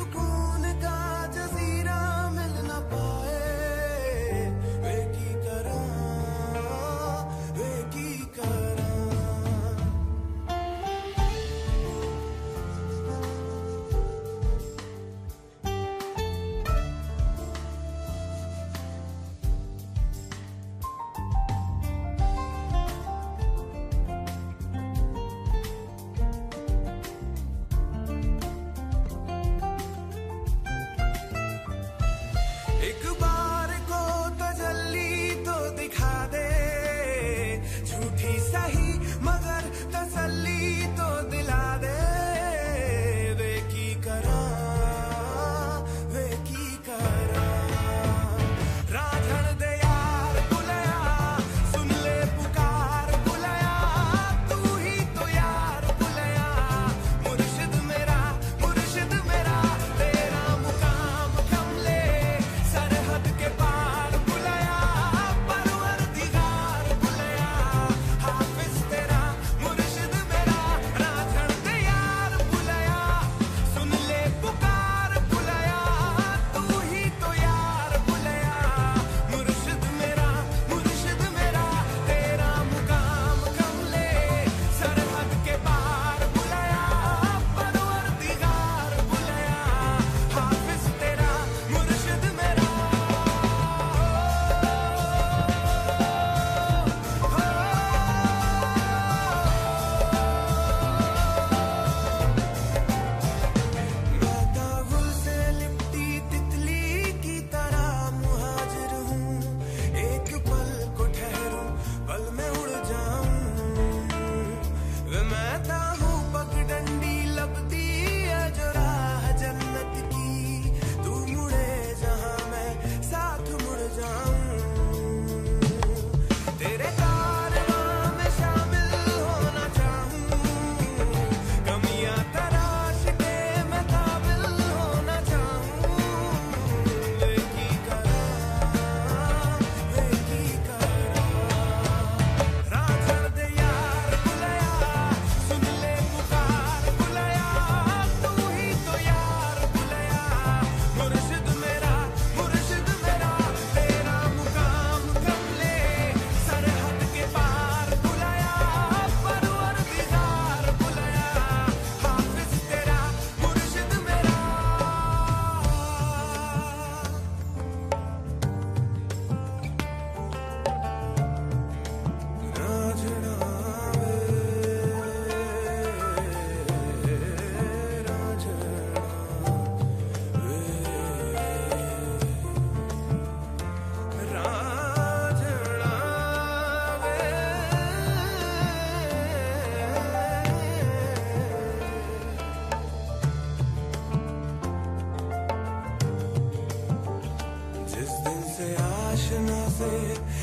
the world. said